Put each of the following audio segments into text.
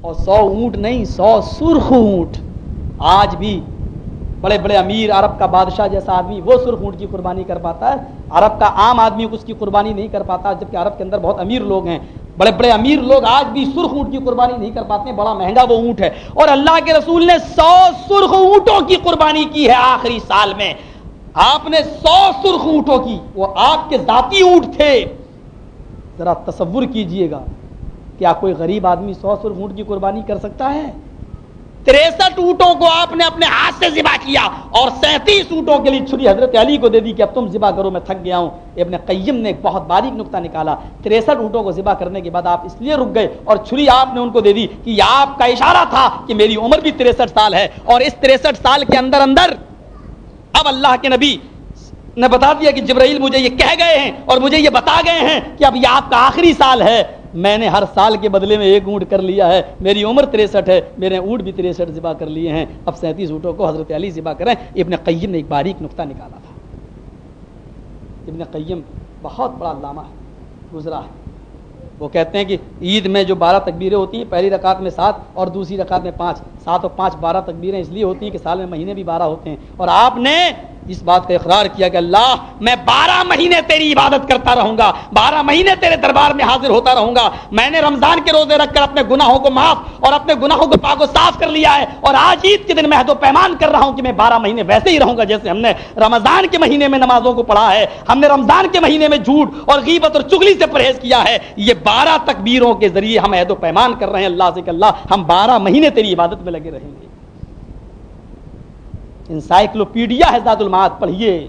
اور سو اونٹ نہیں، سو سرخ اونٹ۔ آج بھی بڑے بڑے امیر عرب کا بادشاہ جیسا آدمی وہ سرخ اونٹ کی قربانی کر پاتا ہے۔ عرب کا عام آدمی اس کی قربانی نہیں کر پاتا، جبکہ عرب کے اندر بہت امیر لوگ ہیں۔ بڑے بڑے امیر لوگ آج بھی سرخ اونٹ کی قربانی نہیں کر پاتے، بڑا مہنگا وہ اونٹ ہے۔ اور اللہ کے رسول نے سو سرخ اونٹوں کی قربانی کی ہے آخری سال میں۔ آپ نے سو سرخ اونٹوں کی، وہ آپ کے ذاتی اونٹ تھے۔ ذرا تصور کیجیے گا۔ کیا کوئی غریب آدمی سو سرخ اونٹ کی قربانی کر سکتا ہے؟ تریسٹھ اونٹوں کو آپ نے اپنے ہاتھ سے ذبح کیا اور سینتیس اونٹوں کے لیے چھری حضرت علی کو دے دی کہ اب تم ذبح کرو، میں تھک گیا ہوں۔ ابن قیم نے ایک بہت باریک نقطہ نکالا۔ تریسٹھ اونٹوں کو ذبح کرنے کے بعد آپ اس لیے رک گئے اور چھری آپ نے ان کو دے دی کہ یہ آپ کا اشارہ تھا کہ میری عمر بھی تریسٹھ سال ہے اور اس تریسٹھ سال کے اندر اندر اب اللہ کے نبی نے بتا دیا کہ جبرائیل مجھے یہ کہہ گئے ہیں اور مجھے یہ بتا گئے ہیں کہ اب یہ آپ کا آخری سال ہے۔ میں نے ہر سال کے بدلے میں ایک اونٹ کر لیا ہے۔ میری عمر تریسٹھ ہے، میرے اونٹ بھی تریسٹھ ذبح کر لیے ہیں۔ اب سینتیس اونٹوں کو حضرت علی ذبح کریں۔ ابن قیم نے ایک باریک نقطہ نکالا تھا۔ ابن قیم بہت بڑا علامہ ہے، گزرا ہے۔ وہ کہتے ہیں کہ عید میں جو بارہ تکبیریں ہوتی ہیں، پہلی رکعت میں سات اور دوسری رکعت میں پانچ۔ سات اور پانچ بارہ تکبیریں اس لیے ہوتی ہیں کہ سال میں مہینے بھی بارہ ہوتے ہیں۔ اور آپ نے اس بات کا اقرار کیا کہ اللہ، میں بارہ مہینے تیری عبادت کرتا رہوں گا، بارہ مہینے تیرے دربار میں حاضر ہوتا رہوں گا۔ میں نے رمضان کے روزے رکھ کر اپنے گناہوں کو معاف اور اپنے گناہوں کو پاک و صاف کر لیا ہے اور آج عید کے دن میں تو پیمان کر رہا ہوں کہ میں بارہ مہینے ویسے ہی رہوں گا جیسے ہم نے رمضان کے مہینے میں نمازوں کو پڑھا ہے، ہم نے رمضان کے مہینے میں جھوٹ اور غیبت اور چگلی سے پرہیز کیا ہے۔ یہ بارہ تکبیروں کے ذریعے ہم عہد و پیمان کر رہے ہیں۔ اللہ سے کہ اللہ، ہم بارہ مہینے تیری عبادت میں لگے رہیں گے۔ انسائکلوپیڈیا ہے زاد المعاد پڑھیے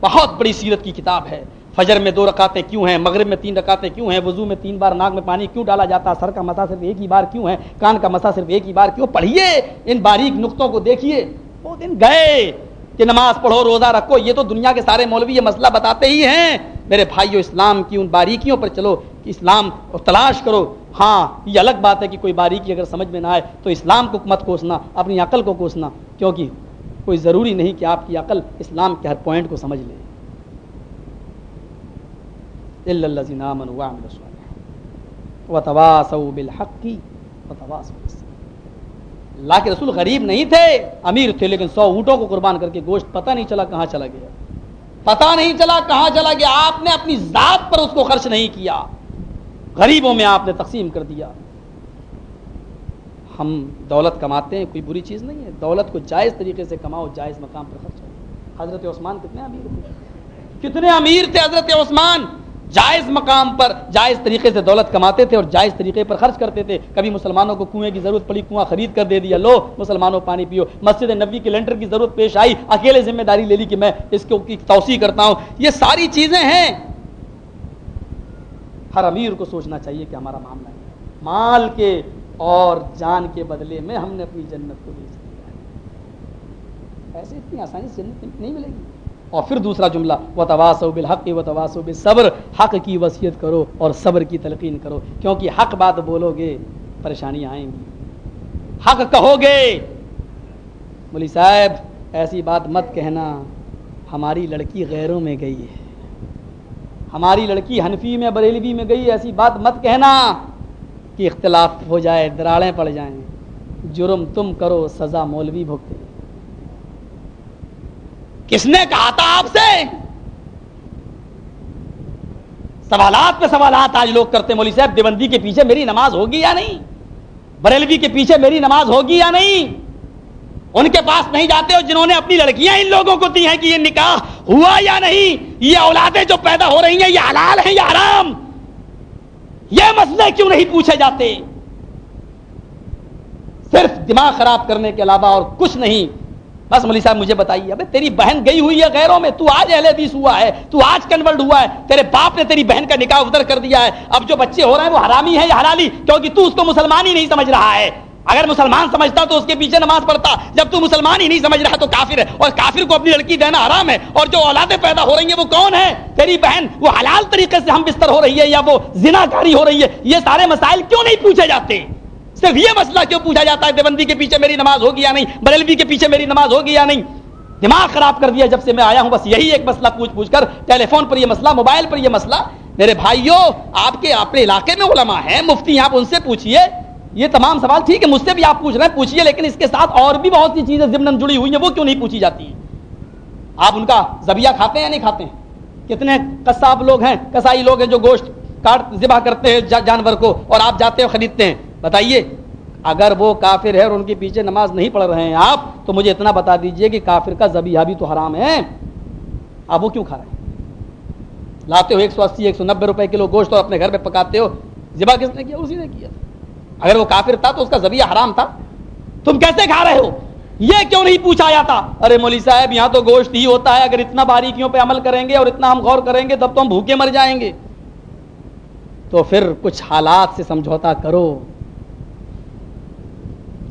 بہت بڑی سیرت کی کتاب ہے۔ فجر میں دو رکعتیں کیوں ہیں؟ مغرب میں تین رکعتیں کیوں ہیں؟ وضو میں تین بار ناک میں پانی کیوں ڈالا جاتا؟ ہے سر کا مسا صرف ایک ہی بار کیوں ہے کان کا مسا صرف ایک ہی بار کیوں؟ پڑھیے ان باریک نقطوں کو دیکھیے وہ دن گئے کہ نماز پڑھو، روزہ رکھو۔ یہ تو دنیا کے سارے مولوی یہ مسئلہ بتاتے ہی ہیں۔ میرے بھائیو، اسلام کی ان باریکیوں پر چلو کہ اسلام تلاش کرو۔ ہاں یہ الگ بات ہے کہ کوئی باریکی اگر سمجھ میں نہ آئے تو اسلام کو مت کوسنا، اپنی عقل کو کوسنا، کیونکہ کوئی ضروری نہیں کہ آپ کی عقل اسلام کے ہر پوائنٹ کو سمجھ لے۔ اللہ کے رسول غریب نہیں تھے، امیر تھے، لیکن سو اونٹوں کو قربان کر کے گوشت پتہ نہیں چلا کہاں چلا گیا۔ پتہ نہیں چلا، کہاں چلا گیا، آپ نے اپنی ذات پر اس کو خرچ نہیں کیا۔ غریبوں میں آپ نے تقسیم کر دیا۔ ہم دولت کماتے ہیں، کوئی بری چیز نہیں ہے۔ دولت کو جائز طریقے سے کماؤ، جائز مقام پر خرچ کرو۔ حضرت عثمان کتنے امیر تھے؟ کتنے امیر تھے حضرت عثمان؟ جائز مقام پر جائز طریقے سے دولت کماتے تھے اور جائز طریقے پر خرچ کرتے تھے۔ کبھی مسلمانوں کو کنویں کی ضرورت پڑی، کنواں خرید کر دے دیا، لو مسلمانوں پانی پیو۔ مسجد نبی کے لینٹر کی ضرورت پیش آئی، اکیلے ذمہ داری لے لی کہ میں اس کو توسیع کرتا ہوں۔ یہ ساری چیزیں ہیں۔ ہر امیر کو سوچنا چاہیے کہ ہمارا معاملہ ہے۔ مال کے اور جان کے بدلے میں ہم نے اپنی جنت کو بیچ دیا ہے۔ ایسے اتنی آسانی سے جنت نہیں ملے گی۔ اور پھر دوسرا جملہ و تواس و بالحق و تواس و صبر حق کی وصیت کرو اور صبر کی تلقین کرو، کیونکہ حق بات بولو گے پریشانیاں آئیں گی۔ حق کہو گے۔ بولی صاحب، ایسی بات مت کہنا، ہماری لڑکی غیروں میں گئی ہے۔ ہماری لڑکی حنفی میں، بریلوی میں گئی، ایسی بات مت کہنا کہ اختلاف ہو جائے دراڑیں پڑ جائیں۔ جرم تم کرو، سزا مولوی بھگتے۔ کس نے کہا تھا آپ سے؟ سوالات پہ سوالات آج لوگ کرتے مولوی صاحب دیوندی کے پیچھے میری نماز ہوگی یا نہیں؟ بریلوی کے پیچھے میری نماز ہوگی یا نہیں؟ ان کے پاس نہیں جاتے ہو جنہوں نے اپنی لڑکیاں ان لوگوں کو دی ہیں کہ یہ نکاح ہوا یا نہیں؟ یہ اولادیں جو پیدا ہو رہی ہیں، یہ حلال ہیں یا حرام؟ یہ مسئلے کیوں نہیں پوچھے جاتے؟ صرف دماغ خراب کرنے کے علاوہ اور کچھ نہیں بس ملی صاحب، مجھے بتائیے ابے تیری بہن گئی ہوئی ہے غیروں میں، تو آج اہل حدیث ہوا ہے، تو آج کنورٹ ہوا ہے، تیرے باپ نے تیری بہن کا نکاح ادھر کر دیا ہے، اب جو بچے ہو رہے ہیں وہ حرامی ہے یا حلالی؟ کیونکہ تو اس کو مسلمان ہی نہیں سمجھ رہا ہے۔ اگر مسلمان سمجھتا تو اس کے پیچھے نماز پڑھتا، جب تو مسلمان ہی نہیں سمجھ رہا تو کافر ہے۔ اور کافر کو اپنی لڑکی دینا حرام ہے۔ اور جو اولادیں پیدا ہو رہی ہیں وہ کون ہے تیری بہن، وہ حلال طریقے سے ہم بستر ہو رہی ہے یا وہ زنا کاری ہو رہی ہے؟ یہ سارے مسائل کیوں نہیں پوچھے جاتے؟ صرف یہ مسئلہ کیوں پوچھا جاتا ہے دیوبندی کے پیچھے میری نماز ہوگی یا نہیں؟ بریلوی کے پیچھے میری نماز ہوگی یا نہیں؟ دماغ خراب کر دیا جب سے میں آیا ہوں، بس یہی ایک مسئلہ پوچھ پوچھ کر، ٹیلی فون پر یہ مسئلہ، موبائل پر یہ مسئلہ۔ میرے بھائیوں، آپ کے اپنے علاقے میں علماء ہیں، مفتی آپ ان سے پوچھئے۔ یہ تمام سوال ٹھیک ہے، مجھ سے بھی آپ پوچھ رہے ہیں، پوچھئے، لیکن اس کے ساتھ اور بھی بہت سی چیزیں ضمن جڑی ہوئی ہیں، وہ کیوں نہیں پوچھی جاتی؟ ہیں آپ ان کا زبیہ کھاتے ہیں یا نہیں کھاتے ہیں؟ کتنے قصاب لوگ ہیں کسائی لوگ ہیں جو گوشت کاٹ، ذبح کرتے ہیں جانور کو، اور آپ جاتے ہو خریدتے ہیں۔ بتائیے، اگر وہ کافر ہے اور ان کے پیچھے نماز نہیں پڑھ رہے ہیں آپ، تو مجھے اتنا بتا دیجیے کہ کافر کا زبیہ بھی تو حرام ہے۔ آپ وہ کیوں کھا رہے ہیں؟ لاتے ہو ایک سو اسی، ایک سو نبے روپے کلو گوشت اور اپنے گھر میں پکاتے ہو۔ ذبح کس نے کیا؟ اسی نے کیا۔ اگر وہ کافر تھا تو اس کا ذبیہ حرام تھا۔ تم کیسے کھا رہے ہو؟ یہ کیوں نہیں پوچھا جاتا ارے مولی صاحب، یہاں تو گوشت ہی ہوتا ہے۔ اگر اتنا باریکیوں پہ عمل کریں گے اور اتنا ہم غور کریں گے، تب تو ہم بھوکے مر جائیں گے۔ تو پھر کچھ حالات سے سمجھوتا کرو۔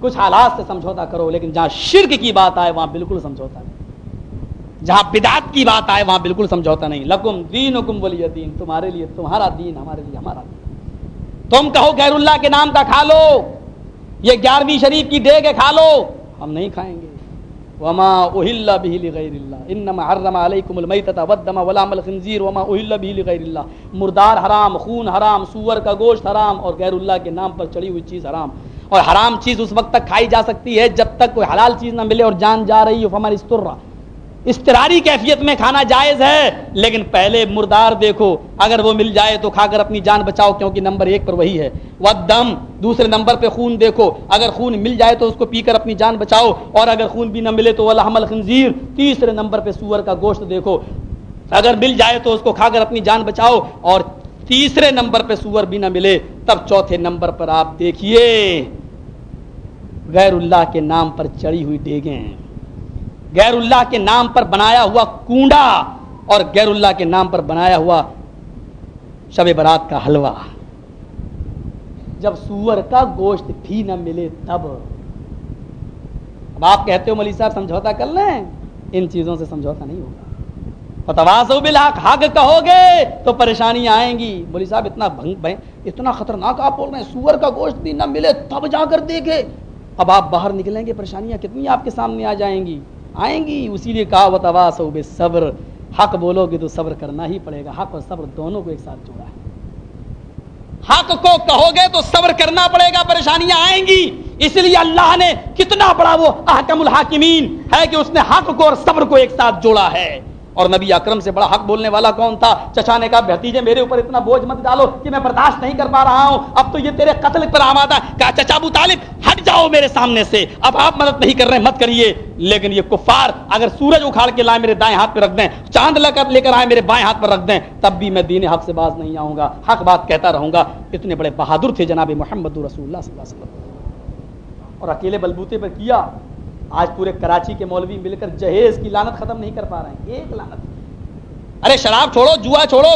کچھ حالات سے سمجھوتا کرو، لیکن جہاں شرک کی بات آئے، وہاں بالکل سمجھوتا نہیں۔ جہاں بدعت کی بات آئے، وہاں بالکل سمجھوتا نہیں۔ لکم دین حکم ولی دین تمہارے لیے، تمہارا دین، ہمارے لیے ہمارا دین۔ تم کہو غیر اللہ کے نام کا کھا لو، یہ گیارہویں شریف کی دے کے کھا لو۔ ہم نہیں کھائیں گے۔ وما اہل به لغیر اللہ۔ انما حرم علیکم المیتۃ والدم ولحم الخنزیر۔ وما اہل به لغیر اللہ۔ مردار حرام، خون حرام، سور کا گوشت حرام اور غیر اللہ کے نام پر چڑی ہوئی چیز حرام۔ اور حرام چیز اس وقت تک کھائی جا سکتی ہے جب تک کوئی حلال چیز نہ ملے اور جان جا رہی ہو، فمن استر استراری کیفیت میں کھانا جائز ہے، لیکن پہلے مردار دیکھو، اگر وہ مل جائے تو کھا کر اپنی جان بچاؤ، کیونکہ نمبر ایک پر وہی ہے۔ ودم دوسرے نمبر پہ خون دیکھو۔ اگر خون مل جائے تو اس کو پی کر اپنی جان بچاؤ، اور اگر خون بھی نہ ملے تو الحمل خنزیر تیسرے نمبر پہ سور کا گوشت دیکھو۔ اگر مل جائے تو اس کو کھا کر اپنی جان بچاؤ، اور تیسرے نمبر پہ سور بھی نہ ملے، تب چوتھے نمبر پر آپ دیکھیے، غیر اللہ کے نام پر چڑی ہوئی ڈیگیں غیر اللہ کے نام پر بنایا ہوا کنڈا اور غیر اللہ کے نام پر بنایا ہوا شب برات کا حلوہ۔ جب سور کا گوشت بھی نہ ملے تب۔ اب آپ کہتے ہو ملی صاحب، سمجھوتا کر لیں، ان چیزوں سے سمجھوتا نہیں ہوگا۔ بالحق، حق کہو گے تو پریشانی آئیں گی۔ مولوی صاحب، اتنا بھنگ اتنا خطرناک آپ بول رہے ہیں، سور کا گوشت بھی نہ ملے تب جا کر دیکھے۔ اب آپ باہر نکلیں گے، پریشانیاں کتنی آپ کے سامنے آ جائیں گی۔ آئیں گی، اسی لیے کہا وہ تواس بے صبر حق بولو گے تو صبر کرنا ہی پڑے گا۔ حق اور صبر دونوں کو ایک ساتھ جوڑا ہے۔ حق کو کہو گے تو صبر کرنا پڑے گا، پریشانیاں آئیں گی۔ اس لیے اللہ نے کتنا بڑا وہ احکم الحاکمین ہے کہ اس نے حق کو اور صبر کو ایک ساتھ جوڑا ہے۔ اور نبی اکرم سے بڑا حق بولنے والا کون تھا؟ چچا نے کہا بھتیجے، میرے اوپر اتنا بوجھ مت ڈالو کہ میں برداشت نہیں کر پا رہا ہوں۔ اب تو یہ تیرے قتل پر آمادہ کہا، چچا ابو طالب، ہٹ جاؤ میرے سامنے سے۔ اب آپ مدد نہیں کر رہے، مت کریے۔ لیکن یہ کفار اگر سورج اکھاڑ کے لائے میرے دائیں ہاتھ پہ رکھ دیں، چاند لے لے کر آئے میرے بائیں ہاتھ پر رکھ دیں، تب بھی میں دین حق سے باز نہیں آؤں گا۔ حق بات کہتا رہوں گا۔ اتنے بڑے بہادر تھے جناب محمد رسول اللہ صلی اللہ علیہ وسلم۔ اور اکیلے بلبوتے پر کیا؟ آج پورے کراچی کے مولوی مل کر جہیز کی لانت ختم نہیں کر پا رہے ہیں، ایک لانت ارے شراب چھوڑو، جوا چھوڑو،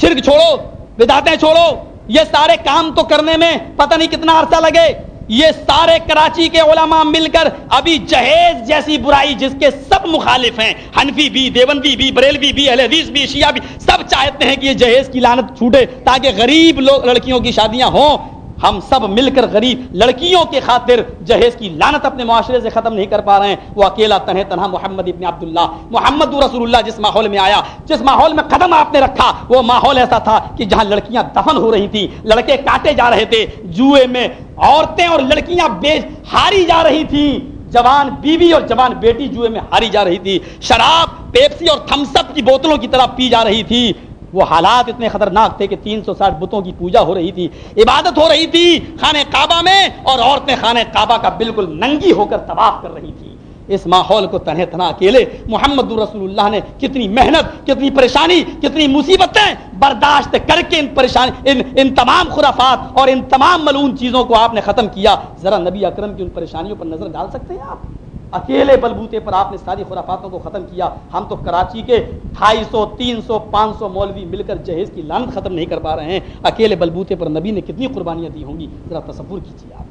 شرک چھوڑو بداتیں چھوڑو، یہ سارے کام تو کرنے میں پتہ نہیں کتنا عرصہ لگے۔ یہ سارے کراچی کے علماء مل کر ابھی جہیز جیسی برائی جس کے سب مخالف ہیں، حنفی بھی دیوندی بھی، بریلوی بھی، اہل حدیث بھی، شیعہ بھی، سب چاہتے ہیں کہ یہ جہیز کی لانت چھوٹے تاکہ غریب لوگ، لڑکیوں کی شادیاں ہوں۔ ہم سب مل کر غریب لڑکیوں کے خاطر جہیز کی لانت اپنے معاشرے سے ختم نہیں کر پا رہے ہیں۔ وہ اکیلا تنہ تنہا محمد ابن عبداللہ۔ محمد رسول اللہ جس ماحول میں آیا، جس ماحول میں قدم آپ نے رکھا، وہ ماحول ایسا تھا کہ جہاں لڑکیاں دفن ہو رہی تھی لڑکے کاٹے جا رہے تھے۔ جوئے میں عورتیں اور لڑکیاں بیچ ہاری جا رہی تھی جوان بیوی اور جوان بیٹی جوئے میں ہاری جا رہی تھی۔ شراب، پیپسی اور تھمس اپ کی بوتلوں کی طرح پی جا رہی تھی۔ وہ حالات اتنے خطرناک تھے کہ تین سو ساٹھ بتوں کی پوجا ہو رہی تھی، عبادت ہو رہی تھی خانے کعبہ میں، اور عورتیں خانے کعبہ کا بالکل ننگی ہو کر طواف کر رہی تھی۔ اس ماحول کو تنہ تنہا اکیلے محمد رسول اللہ نے کتنی محنت، کتنی پریشانی، کتنی مصیبتیں برداشت کر کے ان پریشانی ان ان تمام خرافات اور ان تمام ملون چیزوں کو آپ نے ختم کیا۔ ذرا نبی اکرم کی ان پریشانیوں پر نظر ڈال سکتے ہیں آپ؟ اکیلے بلبوتے پر آپ نے ساری خرافاتوں کو ختم کیا، ہم تو کراچی کے ڈھائی سو، تین سو، پانچ سو مولوی مل کر جہیز کی لانت ختم نہیں کر پا رہے ہیں۔ اکیلے بلبوتے پر نبی نے کتنی قربانیاں دی ہوں گی؟ ذرا تصور کیجیے آپ۔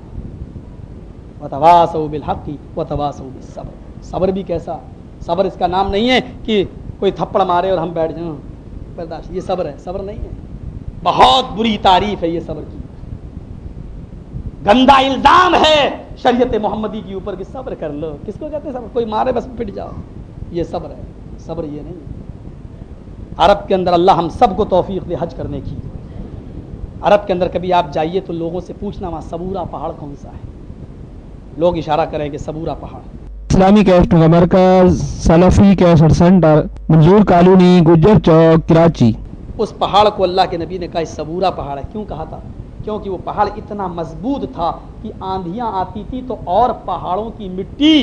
بالحق کی صبر صبر بھی کیسا؟ صبر اس کا نام نہیں ہے کہ کوئی تھپڑ مارے اور ہم بیٹھ جائیں۔ برداشت، یہ صبر ہے، صبر نہیں ہے۔ بہت بری تعریف ہے یہ صبر کی۔ گندا الزام ہے۔ شریعت محمدی کے اوپر کہ صبر کر لو۔ کس کو کہتے ہیں صبر؟ کوئی مارے بس پٹ جاؤ۔ یہ صبر ہے۔ صبر یہ نہیں۔ عرب کے اندر اللہ ہم سب کو توفیق دے حج کرنے کی۔ عرب کے اندر کبھی آپ جائیے تو لوگوں سے پوچھنا وہاں صبورہ پہاڑ کون سا ہے؟ لوگ اشارہ کریں کہ صبورہ پہاڑ۔ اسلامی کیسٹ کا مرکز Salafi cassette centre Manzoor colony Gujjar Chowk Karachi. اس پہاڑ کو اللہ کے نبی نے کہا صبورہ پہاڑ ہے۔ کیوں کہا تھا؟ کیونکہ وہ پہاڑ اتنا مضبوط تھا کہ آندھیاں آتی تھی تو اور پہاڑوں کی مٹی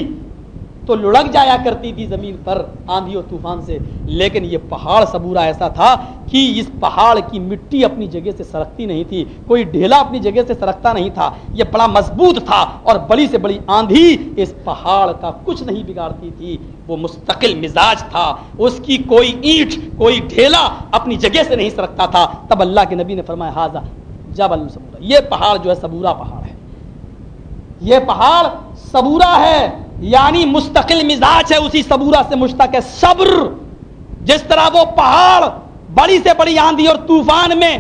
تو لڑک جایا کرتی تھی زمین پر آندھی اور طوفان سے۔ لیکن یہ پہاڑ صبورہ ایسا تھا کہ اس پہاڑ کی مٹی اپنی جگہ سے سرکتی نہیں تھی، کوئی ڈھیلا اپنی جگہ سے سرکتا نہیں تھا۔ یہ بڑا مضبوط تھا اور بڑی سے بڑی آندھی اس پہاڑ کا کچھ نہیں بگاڑتی تھی۔ وہ مستقل مزاج تھا، اس کی کوئی اینٹ، کوئی ڈھیلا اپنی جگہ سے نہیں سرکتا تھا۔ تب اللہ کے نبی نے فرمایا حاضہ جب صبورہ یہ پہاڑ جو ہے صبورہ پہاڑ ہے۔ یہ پہاڑ صبورہ ہے یعنی مستقل مزاج ہے اسی صبورہ سے مشتق ہے۔ صبر، جس طرح وہ پہاڑ بڑی سے بڑی آندھی اور طوفان میں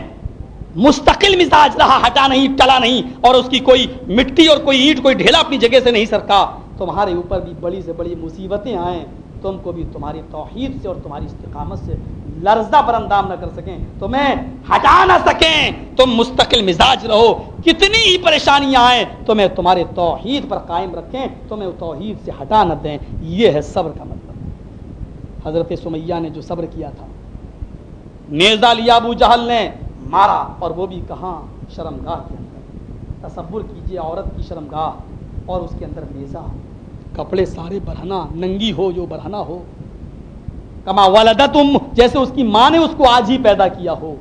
مستقل مزاج رہا، ہٹا نہیں، ٹلا نہیں، اور اس کی کوئی مٹی اور کوئی اینٹ، کوئی ڈھیلا اپنی جگہ سے نہیں سرکا تمہارے اوپر بھی بڑی سے بڑی مصیبتیں آئیں۔ تم کو بھی تمہاری توحید سے اور تمہاری استقامت سے لرزہ پر اندام نہ کر سکیں۔ تمہیں ہٹا نہ سکیں۔ تم مستقل مزاج رہو۔ کتنی ہی پریشانیاں آئیں تمہیں تمہارے توحید پر قائم رکھیں۔ تمہیں توحید سے ہٹا نہ دیں۔ یہ ہے صبر کا مطلب۔ حضرت سمیہ نے جو صبر کیا تھا نیزا لیا ابو جہل نے، مارا اور وہ بھی کہاں؟ شرم گاہ کے اندر۔ تصور کیجیے، عورت کی شرم گاہ اور اس کے اندر نیزا کپڑے سارے برہنا ننگی ہو جو برہنا ہو۔ کما والدہ تم جیسے اس کی ماں نے اس کو آج ہی پیدا کیا ہو۔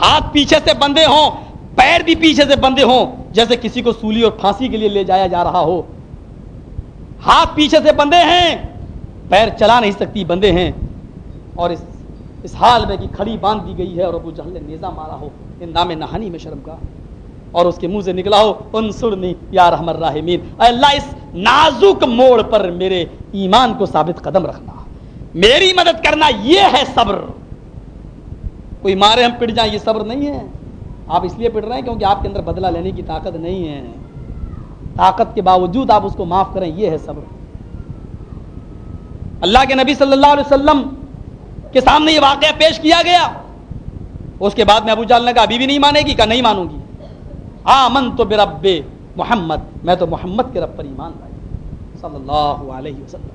ہاتھ پیچھے سے بندے ہوں، پیر بھی پیچھے سے بندے ہوں، جیسے کسی کو سولی اور پھانسی کے لیے لے جایا جا رہا ہو۔ ہاتھ پیچھے سے بندے ہیں، پیر چلا نہیں سکتی، بندے ہیں۔ اور اس اس حال میں کہ کھڑی باندھ دی گئی ہے اور ابو جہل نے نیزا مارا ہو اندام نہانی میں شرم کا۔ اور اس کے منہ سے نکلا ہو، انصرنی یا رحم الرحمین اے اللہ، اس نازک موڑ پر میرے ایمان کو ثابت قدم رکھنا۔ میری مدد کرنا یہ ہے صبر۔ کوئی مارے ہم پٹ جائیں یہ صبر نہیں ہے۔ آپ اس لیے پٹ رہے ہیں کیونکہ آپ کے اندر بدلہ لینے کی طاقت نہیں ہے۔ طاقت کے باوجود آپ اس کو معاف کریں، یہ ہے صبر۔ اللہ کے نبی صلی اللہ علیہ وسلم کے سامنے یہ واقعہ پیش کیا گیا۔ اس کے بعد میں ابو جال نے کہا، ابھی بھی نہیں مانے گی؟ کہا، نہیں مانوں گی۔ آمن تو برب محمد، میں تو محمد کے رب پر ایمان لائی صلی اللہ علیہ وسلم۔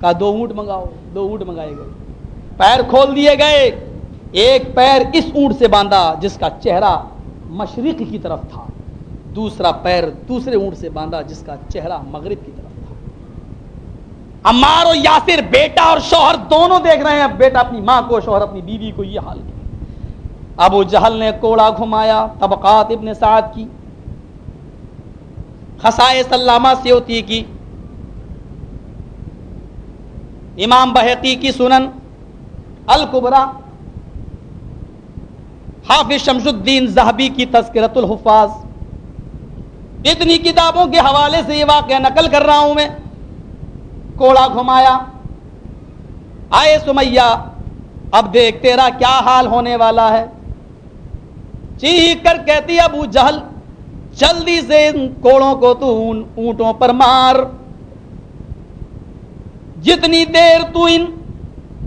کہا، دو اونٹ منگاؤ، دو اونٹ منگائے گئے۔ پیر کھول دیے گئے۔ ایک پیر اس اونٹ سے باندھا جس کا چہرہ مشرق کی طرف تھا۔ دوسرا پیر دوسرے اونٹ سے باندھا جس کا چہرہ مغرب کی طرف تھا۔ امار و یاسر بیٹا اور شوہر دونوں دیکھ رہے ہیں۔ بیٹا اپنی ماں کو، شوہر اپنی بیوی کو یہ حال کیا۔ ابو جہل نے کوڑا گھمایا، طبقات ابن سعد کی۔ خسائے سلامہ سیوتی کی، امام بحقی کی سنن القبرا حافظ شمس الدین زہبی کی تذکرت الحفاظ۔ اتنی کتابوں کے حوالے سے یہ واقعہ نقل کر رہا ہوں میں۔ کوڑا گھمایا۔ آئے سمیہ، اب دیکھ تیرا کیا حال ہونے والا ہے۔ چیخ کر کہتی ابو جہل جلدی سے ان کوڑوں کو تو اونٹوں پر مار۔ جتنی دیر تو ان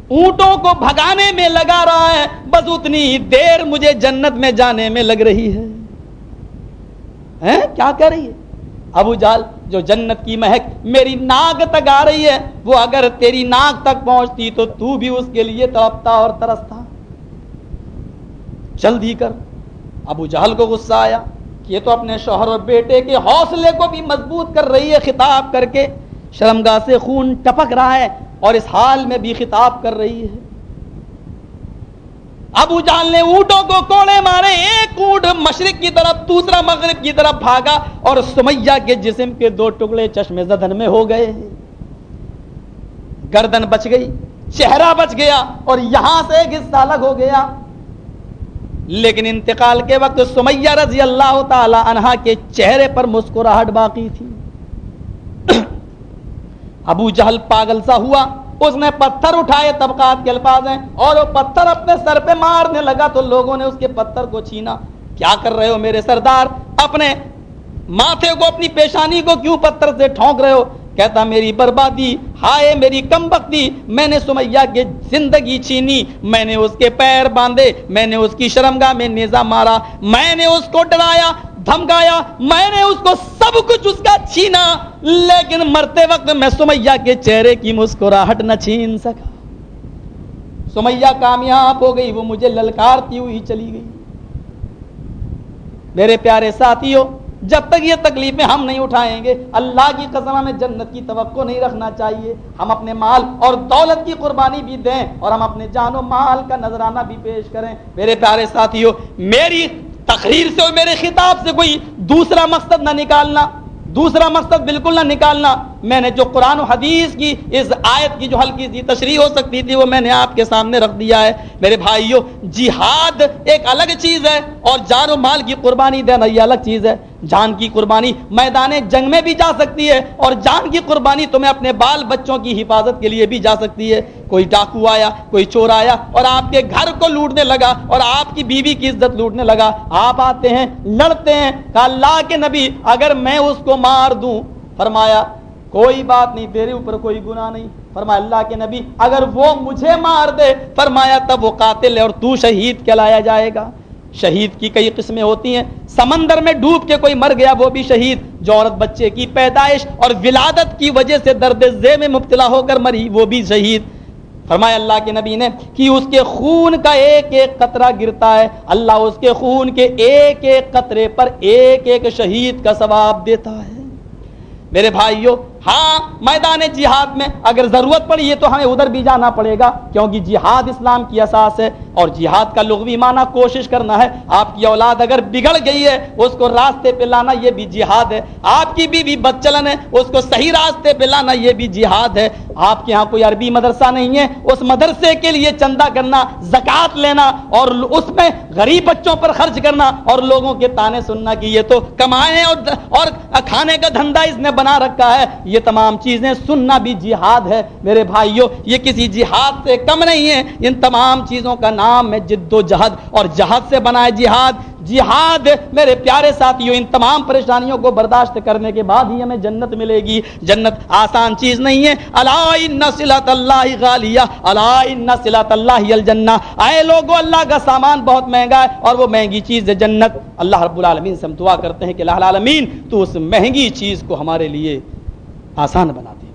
اونٹوں کو بھگانے میں لگا رہا ہے، بس اتنی ہی دیر مجھے جنت میں جانے میں لگ رہی ہے۔ کیا کہہ رہی ہے؟ ابو جال، جو جنت کی مہک میری ناک تک آ رہی ہے، وہ اگر تیری ناک تک پہنچتی تو تو بھی اس کے لیے تڑپتا اور ترستا۔ جلدی کر۔ ابو جہل کو غصہ آیا۔ یہ تو اپنے شوہر اور بیٹے کے حوصلے کو بھی مضبوط کر رہی ہے، خطاب کر کے شرمگاہ سے خون ٹپک رہا ہے اور اس حال میں بھی خطاب کر رہی ہے۔ ابو جال نے اونٹوں کو کوڑے مارے، ایک اونٹ مشرق کی طرف، دوسرا مغرب کی طرف بھاگا اور سمیہ کے جسم کے دو ٹکڑے چشمے زدن میں ہو گئے۔ گردن بچ گئی، چہرہ بچ گیا اور یہاں سے ایک حصہ الگ ہو گیا۔ لیکن انتقال کے وقت سمیہ رضی اللہ تعالی عنہ کے چہرے پر مسکراہٹ باقی تھی۔ ابو جہل پاگل سا ہوا۔ اس نے پتھر اٹھائے طبقات کے الفاظ ہیں اور وہ پتھر اپنے سر پہ مارنے لگا تو لوگوں نے اس کے پتھر کو چھینا۔ کیا کر رہے ہو میرے سردار؟ اپنے ماتھے کو، اپنی پیشانی کو کیوں پتھر سے ٹھونک رہے ہو؟ کہتا میری بربادی، ہائے میری کم بختی، میں نے سمیہ کے زندگی چھینی، میں نے اس کے پیر باندھے، میں نے اس کی شرمگاہ میں نیزا مارا، میں نے اس کو ڈرایا، دھمکایا، میں نے اس کو سب کچھ اس کا چھینا، لیکن مرتے وقت میں سمیہ کے چہرے کی مسکراہٹ نہ چھین سکا۔ سمیہ کامیاب ہو گئی، وہ مجھے للکارتی ہوئی چلی گئی۔ میرے پیارے ساتھیوں جب تک یہ تکلیفیں ہم نہیں اٹھائیں گے، اللہ کی قسم میں جنت کی توقع نہیں رکھنا چاہیے۔ ہم اپنے مال اور دولت کی قربانی بھی دیں اور ہم اپنے جان و مال کا نذرانہ بھی پیش کریں۔ میرے پیارے ساتھیوں میری تقریر سے اور میرے خطاب سے کوئی دوسرا مقصد نہ نکالنا، دوسرا مقصد بالکل نہ نکالنا۔ میں نے جو قرآن و حدیث کی، اس آیت کی جو ہلکی سی تشریح ہو سکتی تھی، وہ میں نے آپ کے سامنے رکھ دیا ہے۔ میرے بھائیوں، جہاد ایک الگ چیز ہے اور جان و مال کی قربانی دینا یہ الگ چیز ہے۔ جان کی قربانی میدان جنگ میں بھی جا سکتی ہے اور جان کی قربانی تمہیں اپنے بال بچوں کی حفاظت کے لیے بھی جا سکتی ہے۔ کوئی ڈاکو آیا، کوئی چور آیا اور آپ کے گھر کو لوٹنے لگا اور آپ کی بیوی کی عزت لوٹنے لگا۔ آپ آتے ہیں، لڑتے ہیں، کہ اللہ کے نبی، اگر میں اس کو مار دوں، فرمایا کوئی بات نہیں، تیرے اوپر کوئی گناہ نہیں۔ فرمایا، اللہ کے نبی، اگر وہ مجھے مار دے، فرمایا تب وہ قاتل ہے اور تو شہید کہلایا جائے گا۔ شہید کی کئی قسمیں ہوتی ہیں۔ سمندر میں ڈوب کے کوئی مر گیا، وہ بھی شہید۔ جو عورت بچے کی پیدائش اور ولادت کی وجہ سے درد زے میں مبتلا ہو کر مری، وہ بھی شہید۔ فرمایا، اللہ کے نبی نے، کہ اس کے خون کا ایک ایک قطرہ گرتا ہے۔ اللہ اس کے خون کے ایک ایک قطرے پر ایک ایک شہید کا ثواب دیتا ہے۔ میرے بھائیوں ہاں میدان جہاد میں اگر ضرورت پڑی ہے تو ہمیں ادھر بھی جانا پڑے گا، کیونکہ جہاد اسلام کی اساس ہے اور جہاد کا لغوی معنی کوشش کرنا ہے۔ آپ کی اولاد اگر بگڑ گئی ہے، اس کو راستے پہ لانا یہ بھی جہاد ہے۔ آپ کی بیوی بد چلن ہے، اس کو صحیح راستے پہ لانا یہ بھی جہاد ہے۔ آپ کے یہاں کوئی عربی مدرسہ نہیں ہے، اس مدرسے کے لیے چندہ کرنا زکوٰۃ لینا اور اس میں غریب بچوں پر خرچ کرنا اور لوگوں کے تانے سننا کہ یہ تو کمائے اور اور کھانے کا دھندا اس نے بنا رکھا ہے۔ یہ تمام چیزیں سننا بھی جہاد ہے میرے بھائیوں یہ کسی جہاد سے کم نہیں ہے۔ ان تمام چیزوں کا نام ہے جد و جہد اور جہد سے بنا ہے جہاد۔ جہاد، میرے پیارے ساتھیوں ان تمام پریشانیوں کو برداشت کرنے کے بعد ہی ہمیں جنت ملے گی۔ جنت آسان چیز نہیں ہے۔ اللہ اللہ غالیہ اللہ اللہ الجنہ۔ اے لوگو، اللہ کا سامان بہت مہنگا ہے اور وہ مہنگی چیز ہے جنت۔ اللہ رب العالمین سے ہم دعا کرتے ہیں کہ اللہ العالمین، تو اس مہنگی چیز کو ہمارے لیے آسان بنا دے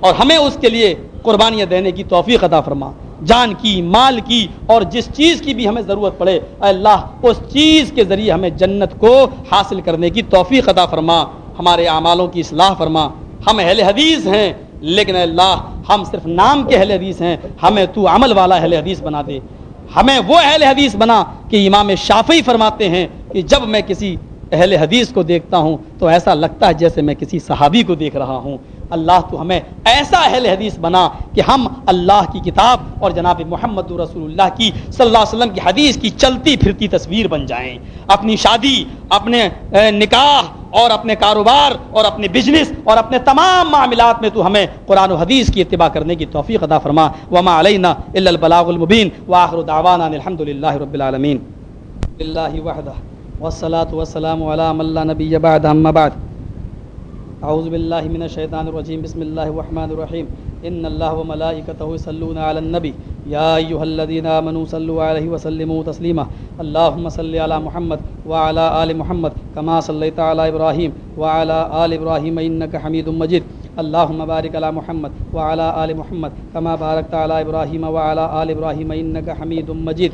اور ہمیں اس کے لیے قربانیاں دینے کی توفیق عطا فرما۔ جان کی، مال کی، اور جس چیز کی بھی ہمیں ضرورت پڑے، اے اللہ، اس چیز کے ذریعے ہمیں جنت کو حاصل کرنے کی توفیق عطا فرما۔ ہمارے اعمالوں کی اصلاح فرما۔ ہم اہل حدیث ہیں، لیکن اے اللہ، ہم صرف نام کے اہل حدیث ہیں۔ ہمیں تو عمل والا اہل حدیث بنا دے۔ ہمیں وہ اہل حدیث بنا کہ امام شافی فرماتے ہیں کہ جب میں کسی اہل حدیث کو دیکھتا ہوں تو ایسا لگتا ہے جیسے میں کسی صحابی کو دیکھ رہا ہوں۔ اللہ تو ہمیں ایسا اہل حدیث بنا کہ ہم اللہ کی کتاب اور جناب محمد رسول اللہ کی صلی اللہ علیہ وسلم کی حدیث کی چلتی پھرتی تصویر بن جائیں۔ اپنی شادی، اپنے نکاح اور اپنے کاروبار اور اپنے بزنس اور اپنے تمام معاملات میں تو ہمیں قرآن و حدیث کی اتباع کرنے کی توفیق ادا فرما۔ وما علینا الا البلاغ المبین واخر دعوانا الحمد للہ رب العالمین اللہ وحدہ والصلاة والسلام على من لا نبی بعد اما بعد. اعوذ باللہ من الشیطان الرجیم بسم اللہ الرحمن الرحیم ان اللہ وملائکتہ یصلون علی النبی یا ایھا الذین آمنوا صلوا علیہ وسلموا تسلیما اللهم صل علی محمد وعلى آل محمد، كما صليت على ابراہیم وعلى آل ابراہیم انك حمید مجید اللهم بارك على محمد وعلى آل محمد، كما باركت على ابراہیم وعلى آل ابراہیم انك حمید مجید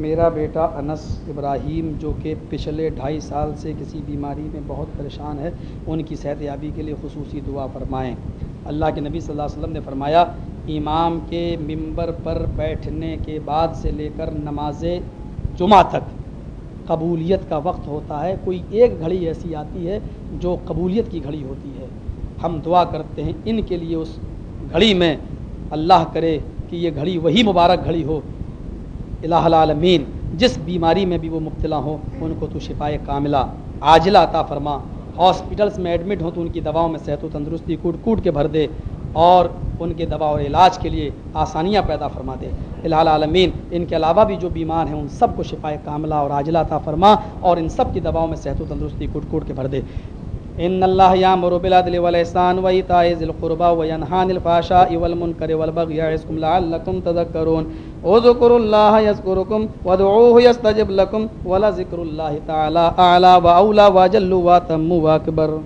میرا بیٹا انس ابراہیم جو کہ پچھلے ڈھائی سال سے کسی بیماری میں بہت پریشان ہے، ان کی صحت یابی کے لیے خصوصی دعا فرمائیں۔ اللہ کے نبی صلی اللہ علیہ وسلم نے فرمایا، امام کے ممبر پر بیٹھنے کے بعد سے لے کر نماز جمعہ تک قبولیت کا وقت ہوتا ہے۔ کوئی ایک گھڑی ایسی آتی ہے جو قبولیت کی گھڑی ہوتی ہے۔ ہم دعا کرتے ہیں، ان کے لیے اس گھڑی میں اللہ کرے کہ یہ گھڑی وہی مبارک گھڑی ہو الہ العالمین، جس بیماری میں بھی وہ مبتلا ہوں، ان کو تو شفائے کاملہ، عاجلہ عطا فرما۔ ہاسپٹلس میں ایڈمٹ ہوں تو ان کی دواؤں میں صحت و تندرستی کوٹ کوٹ کے بھر دے اور ان کے دوا اور علاج کے لیے آسانیاں پیدا فرما دے۔ الحال عالمین ان کے علاوہ بھی جو بیمار ہیں، ان سب کو شفا کاملہ اور عاجلہ تھا فرما اور ان سب کی دواؤں میں صحت و تندرستی کوٹ کوٹ کے بھر دے۔ ان اللہ یامر بالعدل والاحسان وایتاء ذی القربى وینھى عن الفحشاء والمنکر والبغي یعظکم لعلکم تذکرون اذکروا اللہ یذکرکم وادعوه یستجب لکم ولذکر اللہ تعالی اعلی واولی واجل واتم واکبر